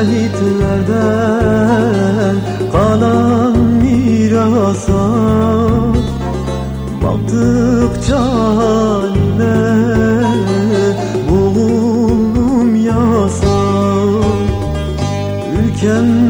Şehitlerden kalan mirasa Baktıkça halime boğuldum yasa. Ülkemde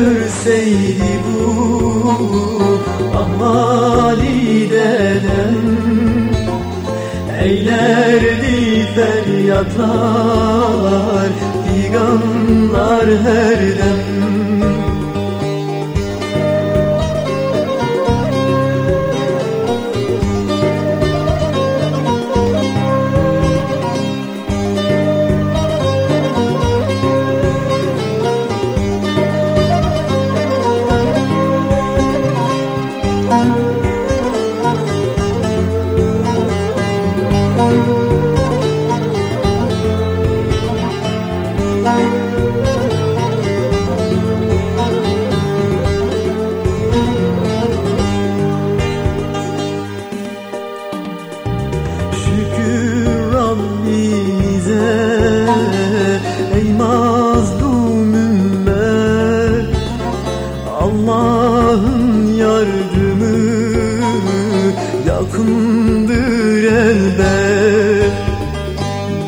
Görseydi bu ahvali deden Eylerdi feryatlar, figanlar her dem Allah'ın yardımı yakındır elbet.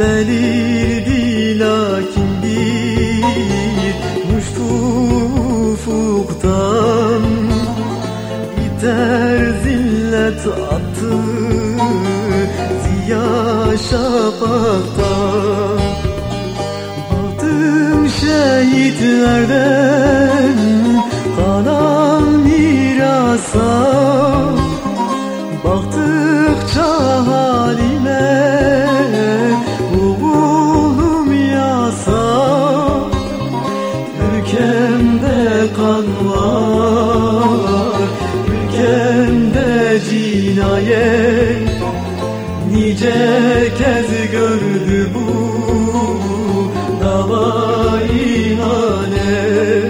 Belirdi lakin bir muştu ufuktan. Biter zillet attı ziya şafaktan. Baktım şehitlerden hikaye Nice kez gördü bu dava ihane